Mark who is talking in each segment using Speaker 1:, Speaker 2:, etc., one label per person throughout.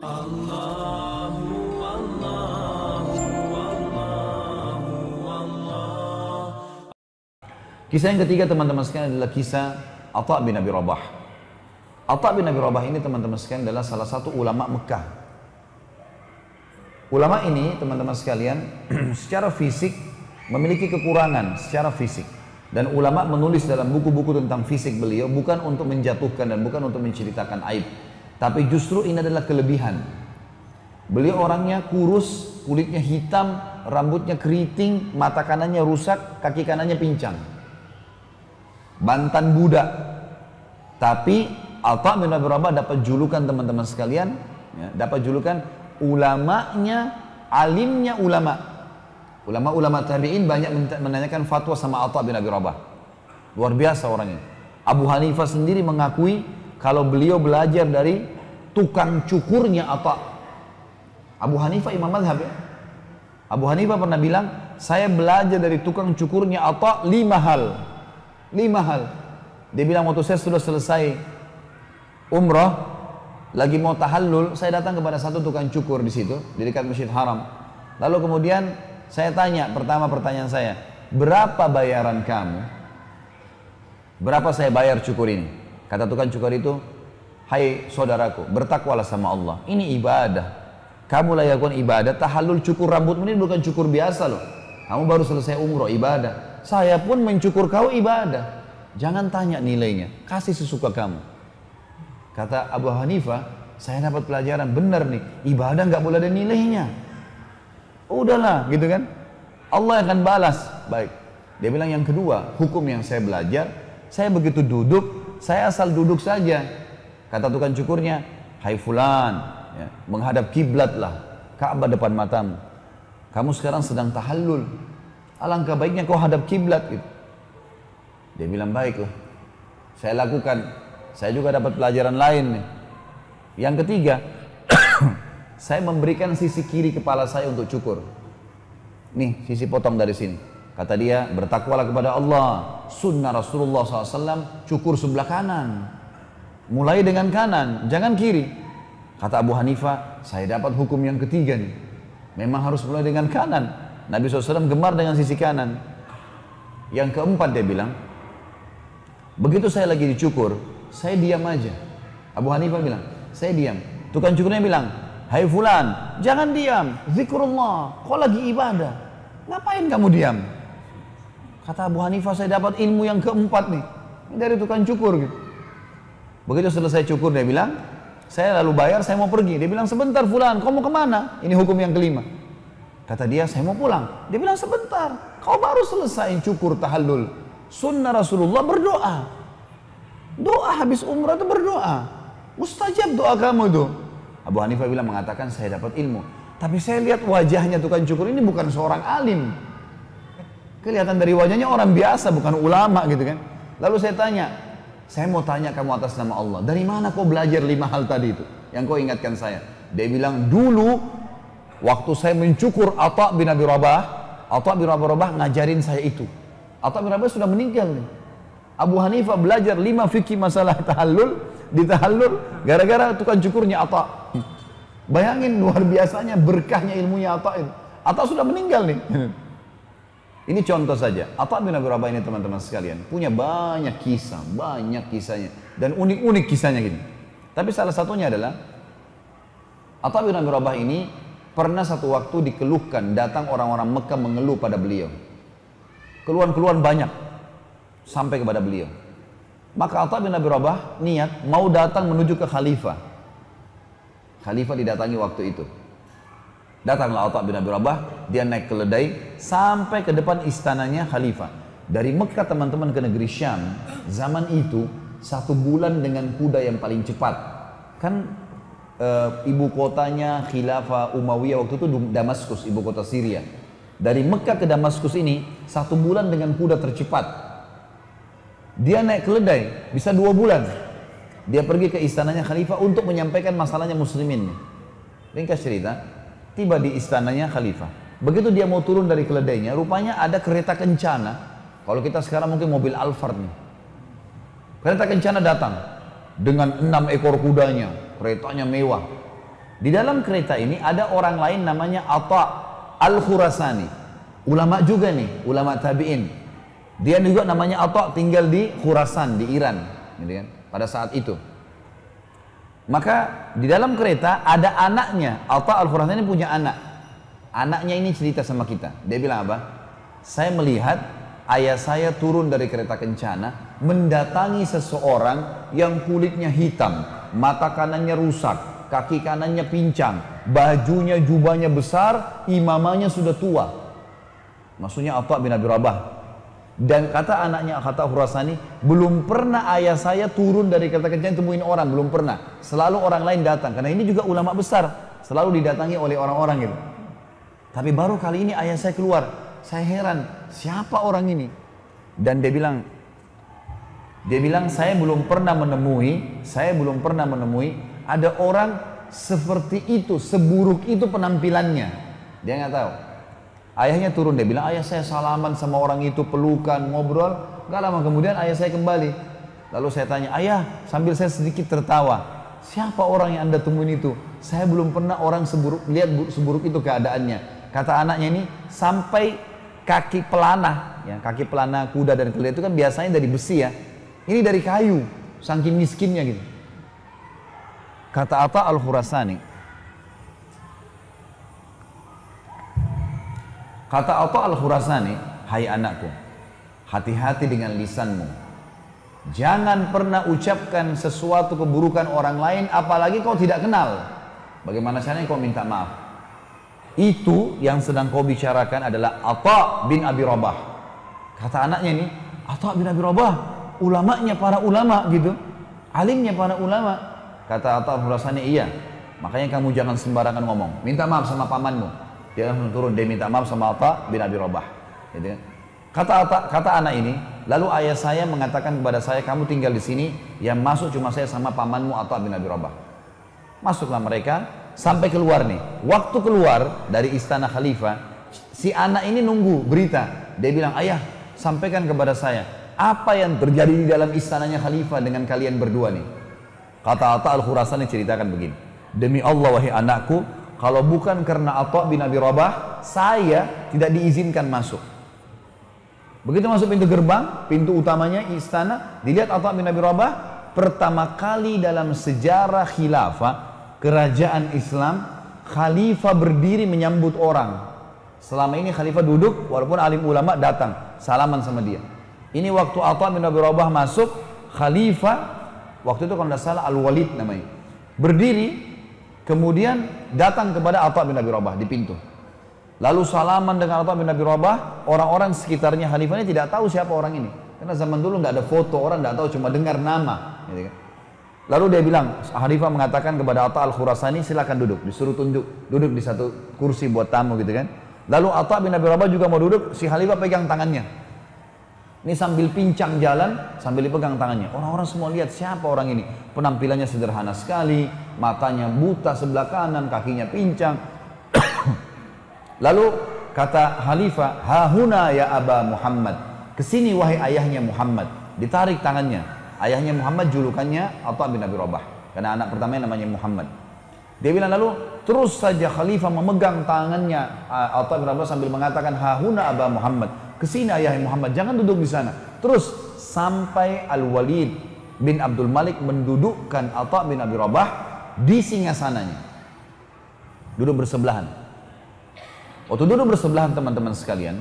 Speaker 1: Kisah yang ketiga teman-teman sekalian adalah kisah Atta bin Abi Rabah. Atta bin Abi Rabah ini teman-teman sekalian adalah salah satu ulama Mekah. Ulama ini teman-teman sekalian secara fisik memiliki kekurangan secara fisik. Dan ulama menulis dalam buku-buku tentang fisik beliau bukan untuk menjatuhkan dan bukan untuk menceritakan aib. Tapi justru ini adalah kelebihan. Beliau orangnya kurus, kulitnya hitam, rambutnya keriting, mata kanannya rusak, kaki kanannya pincang. Bantan budak. Tapi Atta bin Abi Rabah dapat julukan teman-teman sekalian, ya, dapat julukan ulamanya, alimnya ulama. Ulama-ulama tabi'in banyak menanyakan fatwa sama Atta bin Abi Rabah. Luar biasa orangnya. Abu Hanifah sendiri mengakui kalau beliau belajar dari tukang cukurnya Atta. Abu Hanifah imam madhab ya. Abu Hanifah pernah bilang, saya belajar dari tukang cukurnya Atta lima hal. Lima hal. Dia bilang waktu saya sudah selesai umrah, lagi mau tahallul, saya datang kepada satu tukang cukur di situ, di dekat Masjid Haram. Lalu kemudian saya tanya, pertama pertanyaan saya, berapa bayaran kamu? Berapa saya bayar cukur ini? Kata tukang cukur itu, hai saudaraku, bertakwalah sama Allah. Ini ibadah. Kamu lakukan ibadah, tahallul cukur rambutmu ini bukan cukur biasa loh. Kamu baru selesai umroh, ibadah. Saya pun mencukur kau ibadah. Jangan tanya nilainya, kasih sesuka kamu. Kata Abu Hanifah, saya dapat pelajaran benar nih, ibadah nggak boleh ada nilainya. Udahlah, gitu kan? Allah akan balas. Baik. Dia bilang yang kedua, hukum yang saya belajar, saya begitu duduk, saya asal duduk saja. Kata tukang cukurnya, Hai fulan, ya, menghadap kiblat lah, Ka'bah depan matamu. Kamu sekarang sedang tahallul, Alangkah baiknya kau hadap kiblat gitu. Dia bilang baiklah. Saya lakukan. Saya juga dapat pelajaran lain nih. Yang ketiga, saya memberikan sisi kiri kepala saya untuk cukur. Nih, sisi potong dari sini. Kata dia, bertakwalah kepada Allah. Sunnah Rasulullah SAW, cukur sebelah kanan. Mulai dengan kanan, jangan kiri. Kata Abu Hanifah, saya dapat hukum yang ketiga nih. Memang harus mulai dengan kanan. Nabi SAW gemar dengan sisi kanan. Yang keempat dia bilang, begitu saya lagi dicukur, saya diam aja. Abu Hanifah bilang, saya diam. Tukang cukurnya bilang, Hai fulan, jangan diam. Zikrullah, kau lagi ibadah. Ngapain kamu diam? Kata Abu Hanifah, saya dapat ilmu yang keempat nih. Dari tukang cukur gitu. Begitu selesai cukur dia bilang, saya lalu bayar, saya mau pergi. Dia bilang, sebentar fulan, kau mau ke mana? Ini hukum yang kelima. Kata dia, saya mau pulang. Dia bilang, sebentar. Kau baru selesai cukur tahallul. Sunnah Rasulullah berdoa. Doa habis umrah itu berdoa. Mustajab doa kamu itu. Abu Hanifah bilang mengatakan, saya dapat ilmu. Tapi saya lihat wajahnya tukang cukur ini bukan seorang alim. Kelihatan dari wajahnya orang biasa, bukan ulama gitu kan. Lalu saya tanya, saya mau tanya kamu atas nama Allah. Dari mana kau belajar lima hal tadi itu? Yang kau ingatkan saya. Dia bilang, dulu Waktu saya mencukur Atta bin Abi Rabah, Atta bin Abi Rabah ngajarin saya itu. Atta bin Rabah sudah meninggal nih. Abu Hanifah belajar lima fikih masalah tahallul, di tahallul gara-gara tukang cukurnya Atta. Bayangin luar biasanya berkahnya ilmunya Atta itu. Atta sudah meninggal nih. Ini contoh saja. Atta bin Abi Rabah ini teman-teman sekalian punya banyak kisah, banyak kisahnya dan unik-unik kisahnya gini. Tapi salah satunya adalah Atta bin Abi Rabah ini Pernah satu waktu dikeluhkan, datang orang-orang Mekah mengeluh pada beliau. Keluhan-keluhan banyak sampai kepada beliau. Maka Atta bin Abi Rabah niat mau datang menuju ke khalifah. Khalifah didatangi waktu itu. Datanglah Atta bin Abi Rabah, dia naik keledai sampai ke depan istananya khalifah. Dari Mekah teman-teman ke negeri Syam, zaman itu satu bulan dengan kuda yang paling cepat. Kan uh, ibu kotanya khilafah Umayyah waktu itu Damaskus, ibu kota Syria. Dari Mekah ke Damaskus ini satu bulan dengan kuda tercepat. Dia naik keledai bisa dua bulan. Dia pergi ke istananya khalifah untuk menyampaikan masalahnya muslimin. Ringkas cerita, tiba di istananya khalifah. Begitu dia mau turun dari keledainya, rupanya ada kereta kencana. Kalau kita sekarang mungkin mobil Alphard nih. Kereta kencana datang dengan enam ekor kudanya, keretanya mewah. Di dalam kereta ini ada orang lain namanya Atta Al-Khurasani. Ulama juga nih, ulama tabi'in. Dia juga namanya Atta tinggal di Khurasan, di Iran. Gitu kan, pada saat itu. Maka di dalam kereta ada anaknya. Atta Al-Khurasani punya anak. Anaknya ini cerita sama kita. Dia bilang apa? Saya melihat ayah saya turun dari kereta kencana mendatangi seseorang yang kulitnya hitam, mata kanannya rusak, kaki kanannya pincang, bajunya jubahnya besar, imamanya sudah tua. Maksudnya Atta bin Abi Rabah. Dan kata anaknya kata Hurasani, belum pernah ayah saya turun dari kereta kencana temuin orang, belum pernah. Selalu orang lain datang, karena ini juga ulama besar, selalu didatangi oleh orang-orang gitu. Tapi baru kali ini ayah saya keluar, saya heran, siapa orang ini? Dan dia bilang, dia bilang saya belum pernah menemui, saya belum pernah menemui ada orang seperti itu, seburuk itu penampilannya. Dia nggak tahu. Ayahnya turun, dia bilang, ayah saya salaman sama orang itu, pelukan, ngobrol. Gak lama kemudian ayah saya kembali. Lalu saya tanya, ayah sambil saya sedikit tertawa, siapa orang yang anda temuin itu? Saya belum pernah orang seburuk, lihat seburuk itu keadaannya. Kata anaknya ini, sampai kaki pelana, ya kaki pelana kuda dan keledai itu kan biasanya dari besi ya. Ini dari kayu, saking miskinnya gitu. Kata Atta Al-Khurasani. Kata Atta Al-Khurasani, hai anakku, hati-hati dengan lisanmu. Jangan pernah ucapkan sesuatu keburukan orang lain, apalagi kau tidak kenal. Bagaimana caranya kau minta maaf? Itu yang sedang kau bicarakan adalah Atta bin Abi Rabah. Kata anaknya ini, Atta bin Abi Rabah, ulamanya para ulama gitu. Alimnya para ulama. Kata Atta Hurasani, iya. Makanya kamu jangan sembarangan ngomong. Minta maaf sama pamanmu. Dia langsung turun, dia minta maaf sama Atta bin Abi Rabah. Gitu kan. Kata Atta, kata anak ini, lalu ayah saya mengatakan kepada saya, kamu tinggal di sini, yang masuk cuma saya sama pamanmu Atta bin Abi Rabah. Masuklah mereka, sampai keluar nih. Waktu keluar dari istana khalifah, si anak ini nunggu berita. Dia bilang, ayah, sampaikan kepada saya, apa yang terjadi di dalam istananya khalifah dengan kalian berdua nih? Kata Atta Al-Khurasani ceritakan begini. Demi Allah wahai anakku, kalau bukan karena Atta bin Abi Rabah, saya tidak diizinkan masuk. Begitu masuk pintu gerbang, pintu utamanya istana, dilihat Atta bin Abi Rabah, pertama kali dalam sejarah khilafah, kerajaan Islam, khalifah berdiri menyambut orang. Selama ini khalifah duduk, walaupun alim ulama datang, salaman sama dia. Ini waktu Atta bin Abi Rabah masuk, khalifah Waktu itu kalau tidak salah Al-Walid namanya. Berdiri, kemudian datang kepada Atta bin Abi Rabah di pintu. Lalu salaman dengan Atta bin Abi Rabah, orang-orang sekitarnya khalifahnya tidak tahu siapa orang ini. Karena zaman dulu nggak ada foto, orang nggak tahu cuma dengar nama. Gitu kan. Lalu dia bilang, Khalifah mengatakan kepada Atta Al-Khurasani, silakan duduk, disuruh tunjuk, duduk di satu kursi buat tamu gitu kan. Lalu Atta bin Abi Rabah juga mau duduk, si Khalifah pegang tangannya. Ini sambil pincang jalan, sambil dipegang tangannya. Orang-orang semua lihat siapa orang ini. Penampilannya sederhana sekali, matanya buta sebelah kanan, kakinya pincang. Lalu kata Khalifah, Hahuna ya Aba Muhammad. Ke sini wahai ayahnya Muhammad. Ditarik tangannya. Ayahnya Muhammad julukannya Atta bin Abi Rabah. Karena anak pertamanya namanya Muhammad. Dia bilang lalu terus saja Khalifah memegang tangannya Atta bin Rabah sambil mengatakan Hahuna Aba Muhammad Ke sini ayah Muhammad, jangan duduk di sana. Terus sampai Al-Walid bin Abdul Malik mendudukkan Atta bin Abi Rabah di singgasananya. Duduk bersebelahan. Waktu duduk bersebelahan teman-teman sekalian,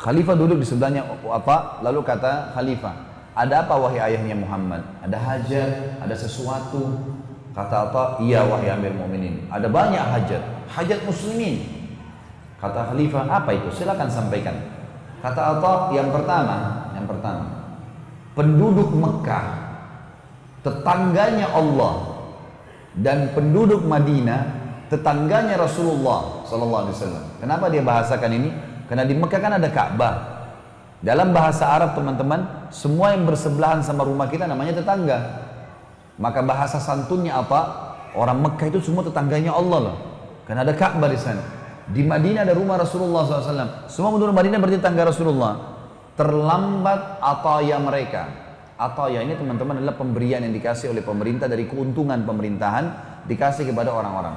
Speaker 1: Khalifah duduk di sebelahnya Atta, lalu kata Khalifah, ada apa wahai ayahnya Muhammad? Ada hajat, ada sesuatu. Kata Atta, iya wahai Amir Mu'minin. Ada banyak hajat, hajat muslimin. Kata Khalifah, apa itu? Silakan sampaikan. Kata Allah yang pertama, yang pertama, penduduk Mekah, tetangganya Allah dan penduduk Madinah, tetangganya Rasulullah Sallallahu Alaihi Wasallam. Kenapa dia bahasakan ini? Karena di Mekah kan ada Ka'bah. Dalam bahasa Arab teman-teman, semua yang bersebelahan sama rumah kita namanya tetangga. Maka bahasa santunnya apa? Orang Mekah itu semua tetangganya Allah loh. Karena ada Ka'bah di sana. Di Madinah ada rumah Rasulullah SAW. Semua penduduk Madinah berarti tangga Rasulullah. Terlambat ataya mereka. Ataya ini teman-teman adalah pemberian yang dikasih oleh pemerintah dari keuntungan pemerintahan dikasih kepada orang-orang.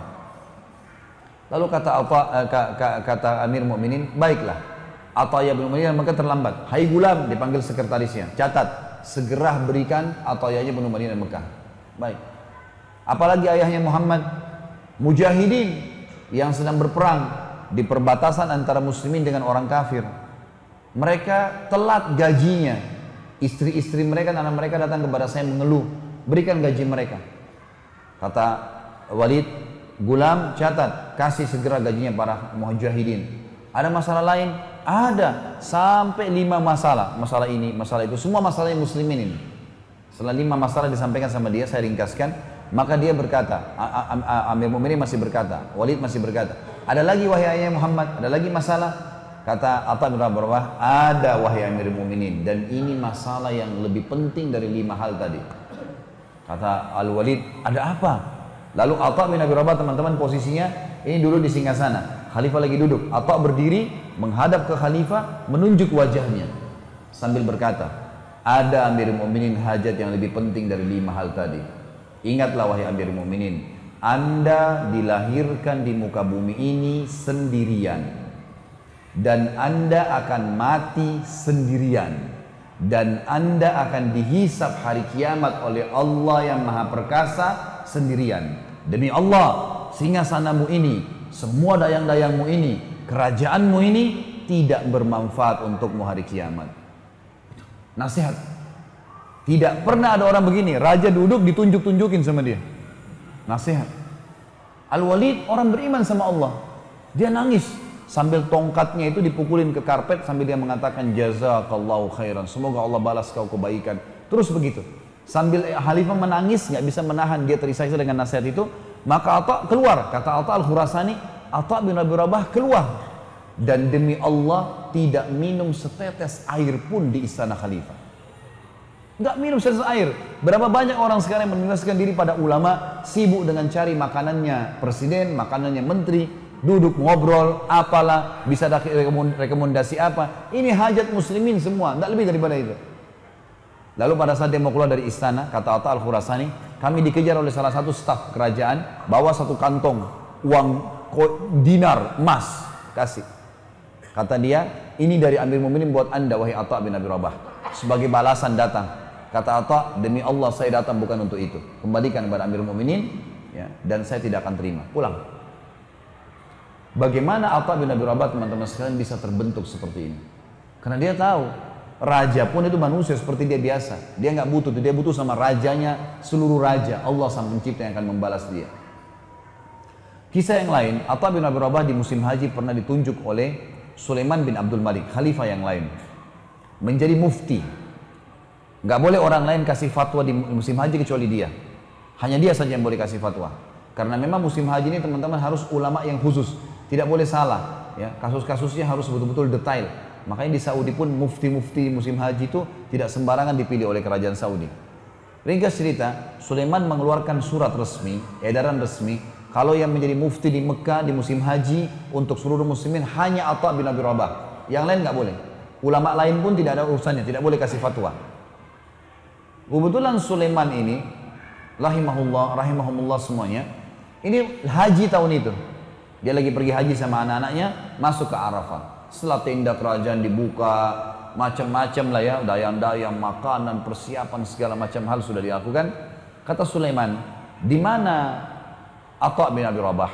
Speaker 1: Lalu kata apa uh, kata Amir Mukminin, baiklah. Ataya bin Umayyah maka terlambat. Hai gulam dipanggil sekretarisnya. Catat, segera berikan Atayanya bin Umayyah Mekah. Baik. Apalagi ayahnya Muhammad mujahidin yang sedang berperang di perbatasan antara muslimin dengan orang kafir. Mereka telat gajinya. Istri-istri mereka dan anak mereka datang kepada saya mengeluh, berikan gaji mereka. Kata Walid, gulam catat, kasih segera gajinya para mujahidin. Ada masalah lain? Ada. Sampai lima masalah. Masalah ini, masalah itu. Semua masalahnya muslimin ini. Setelah lima masalah disampaikan sama dia, saya ringkaskan. Maka dia berkata, Amir Mu'minin masih berkata, Walid masih berkata, ada lagi wahai ayah Muhammad, ada lagi masalah. Kata Atta bin Rabah, ada wahai Amir Mu'minin dan ini masalah yang lebih penting dari lima hal tadi. Kata Al-Walid, ada apa? Lalu Atta bin Rabah teman-teman posisinya ini dulu di singgah sana. Khalifah lagi duduk. Atta berdiri menghadap ke Khalifah menunjuk wajahnya sambil berkata, ada Amir Mu'minin hajat yang lebih penting dari lima hal tadi. Ingatlah wahai Amir Mu'minin, Anda dilahirkan di muka bumi ini sendirian. Dan Anda akan mati sendirian. Dan anda akan dihisap hari kiamat oleh Allah yang maha perkasa sendirian. Demi Allah sehingga sanamu ini semua dayang-dayangmu ini kerajaanmu ini tidak bermanfaat untukmu hari kiamat. Nasihat. Tidak pernah ada orang begini raja duduk ditunjuk-tunjukin sama dia nasihat. Al-Walid orang beriman sama Allah. Dia nangis sambil tongkatnya itu dipukulin ke karpet sambil dia mengatakan jazakallahu khairan semoga Allah balas kau kebaikan. Terus begitu. Sambil Khalifah menangis nggak bisa menahan dia terisak dengan nasihat itu maka Atta keluar. Kata Atta al-Khurasani Atta bin Abi Rabah keluar. Dan demi Allah tidak minum setetes air pun di istana Khalifah nggak minum setetes air berapa banyak orang sekarang yang diri pada ulama sibuk dengan cari makanannya presiden makanannya menteri duduk ngobrol, apalah, bisa rekomendasi apa. Ini hajat muslimin semua, tidak lebih daripada itu. Lalu pada saat dia keluar dari istana, kata Atta al-Khurasani, kami dikejar oleh salah satu staf kerajaan, bawa satu kantong uang dinar emas, kasih. Kata dia, ini dari Amir Mu'minin buat anda, wahai Atta bin Abi Rabah. Sebagai balasan datang. Kata Atta, demi Allah saya datang bukan untuk itu. Kembalikan kepada Amir Mu'minin, ya, dan saya tidak akan terima. Pulang. Bagaimana Atta bin Abi Rabah teman-teman sekalian bisa terbentuk seperti ini? Karena dia tahu raja pun itu manusia seperti dia biasa. Dia nggak butuh, dia butuh sama rajanya, seluruh raja. Allah sang pencipta yang akan membalas dia. Kisah yang lain, Atta bin Abi Rabah di musim haji pernah ditunjuk oleh Sulaiman bin Abdul Malik, khalifah yang lain. Menjadi mufti. Nggak boleh orang lain kasih fatwa di musim haji kecuali dia. Hanya dia saja yang boleh kasih fatwa. Karena memang musim haji ini teman-teman harus ulama yang khusus. Tidak boleh salah ya. Kasus-kasusnya harus betul-betul detail. Makanya di Saudi pun mufti-mufti musim haji itu tidak sembarangan dipilih oleh kerajaan Saudi. Ringkas cerita Sulaiman mengeluarkan surat resmi edaran resmi kalau yang menjadi mufti di Mekah di musim haji untuk seluruh muslimin hanya Atta bin Abi Rabah. Yang lain nggak boleh. Ulama lain pun tidak ada urusannya tidak boleh kasih fatwa kebetulan Sulaiman ini rahimahullah rahimahumullah semuanya ini haji tahun itu dia lagi pergi haji sama anak-anaknya, masuk ke Arafah. Setelah tenda kerajaan dibuka, macam-macam lah ya, dayang-dayang, makanan, persiapan segala macam hal sudah dilakukan. Kata Sulaiman, di mana Atta bin Abi Rabah?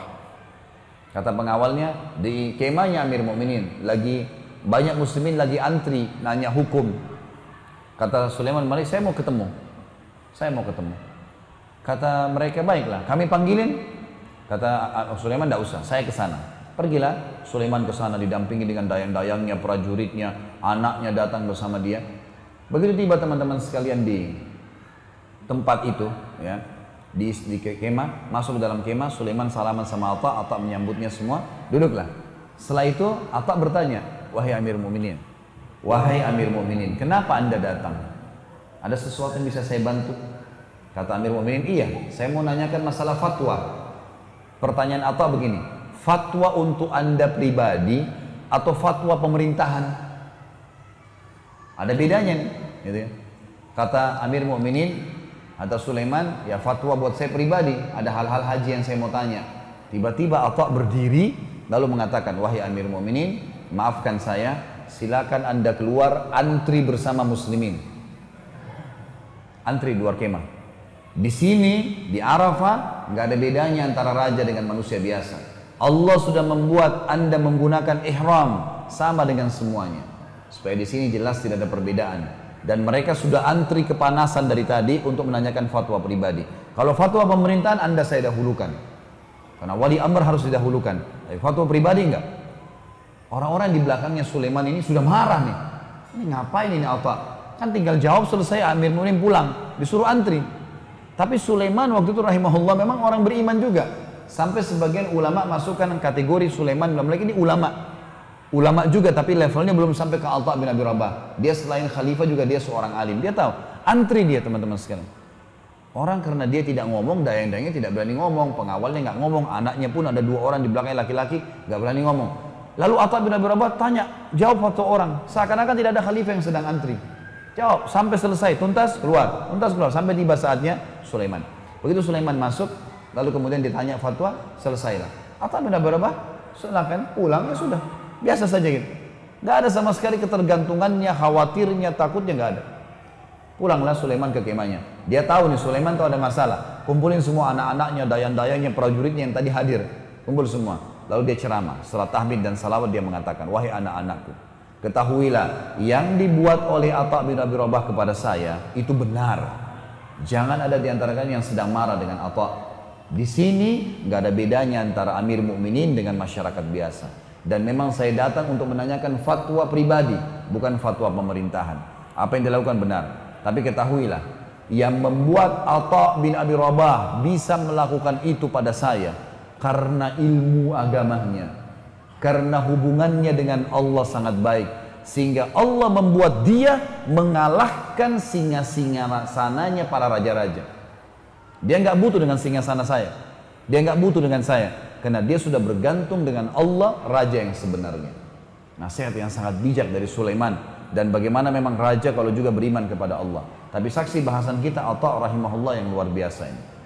Speaker 1: Kata pengawalnya, di kemahnya Amir Mukminin lagi banyak muslimin lagi antri nanya hukum. Kata Sulaiman, mari saya mau ketemu. Saya mau ketemu. Kata mereka, baiklah, kami panggilin, Kata Sulaiman, tidak usah, saya ke sana. Pergilah Sulaiman ke sana didampingi dengan dayang-dayangnya, prajuritnya, anaknya datang bersama dia. Begitu tiba teman-teman sekalian di tempat itu, ya, di, di kemah, masuk ke dalam kemah, Sulaiman salaman sama Atta, Atta menyambutnya semua, duduklah. Setelah itu Atta bertanya, wahai Amir Mu'minin, wahai Amir Mu'minin, kenapa anda datang? Ada sesuatu yang bisa saya bantu? Kata Amir Mu'minin, iya, saya mau nanyakan masalah fatwa. Pertanyaan apa begini, fatwa untuk anda pribadi atau fatwa pemerintahan? Ada bedanya nih, gitu ya. Kata Amir Mu'minin, atau Sulaiman, ya fatwa buat saya pribadi, ada hal-hal haji yang saya mau tanya. Tiba-tiba Atta berdiri lalu mengatakan, "Wahai Amir Mu'minin, maafkan saya, silakan Anda keluar antri bersama muslimin." Antri luar kemah. Di sini di Arafah nggak ada bedanya antara raja dengan manusia biasa. Allah sudah membuat Anda menggunakan ihram sama dengan semuanya. Supaya di sini jelas tidak ada perbedaan. Dan mereka sudah antri kepanasan dari tadi untuk menanyakan fatwa pribadi. Kalau fatwa pemerintahan Anda saya dahulukan. Karena wali amr harus didahulukan. Tapi fatwa pribadi enggak. Orang-orang di belakangnya Sulaiman ini sudah marah nih. Ini ngapain ini Alta? Kan tinggal jawab selesai Amir Mu'min pulang. Disuruh antri. Tapi Sulaiman waktu itu rahimahullah memang orang beriman juga. Sampai sebagian ulama masukkan kategori Sulaiman dalam lagi ini ulama. Ulama juga tapi levelnya belum sampai ke Alta bin Abi Rabah. Dia selain khalifah juga dia seorang alim. Dia tahu. Antri dia teman-teman sekalian. Orang karena dia tidak ngomong, dayang-dayangnya tidak berani ngomong, pengawalnya nggak ngomong, anaknya pun ada dua orang di belakangnya laki-laki nggak berani ngomong. Lalu Atta bin Abi Rabah tanya, jawab satu orang, seakan-akan tidak ada khalifah yang sedang antri. Jawab sampai selesai, tuntas keluar, tuntas keluar sampai tiba saatnya Sulaiman. Begitu Sulaiman masuk, lalu kemudian ditanya fatwa, selesailah. Atta bin Abi Rabah, silakan pulang ya sudah, biasa saja gitu. Gak ada sama sekali ketergantungannya, khawatirnya, takutnya nggak ada. Pulanglah Sulaiman ke kemahnya. Dia tahu nih Sulaiman tuh ada masalah. Kumpulin semua anak-anaknya, dayang-dayangnya, prajuritnya yang tadi hadir. Kumpul semua. Lalu dia ceramah. Setelah tahmid dan salawat dia mengatakan, Wahai anak-anakku, ketahuilah yang dibuat oleh Atta bin Abi Rabah kepada saya itu benar. Jangan ada di antara kalian yang sedang marah dengan Atta. Di sini nggak ada bedanya antara Amir Mukminin dengan masyarakat biasa. Dan memang saya datang untuk menanyakan fatwa pribadi, bukan fatwa pemerintahan. Apa yang dilakukan benar. Tapi ketahuilah, yang membuat Atta bin Abi Rabah bisa melakukan itu pada saya karena ilmu agamanya, karena hubungannya dengan Allah sangat baik, sehingga Allah membuat dia mengalahkan singa-singa sananya para raja-raja. Dia nggak butuh dengan singa sana saya, dia nggak butuh dengan saya, karena dia sudah bergantung dengan Allah raja yang sebenarnya. Nasihat yang sangat bijak dari Sulaiman dan bagaimana memang raja kalau juga beriman kepada Allah. Tapi saksi bahasan kita Atta rahimahullah yang luar biasa ini.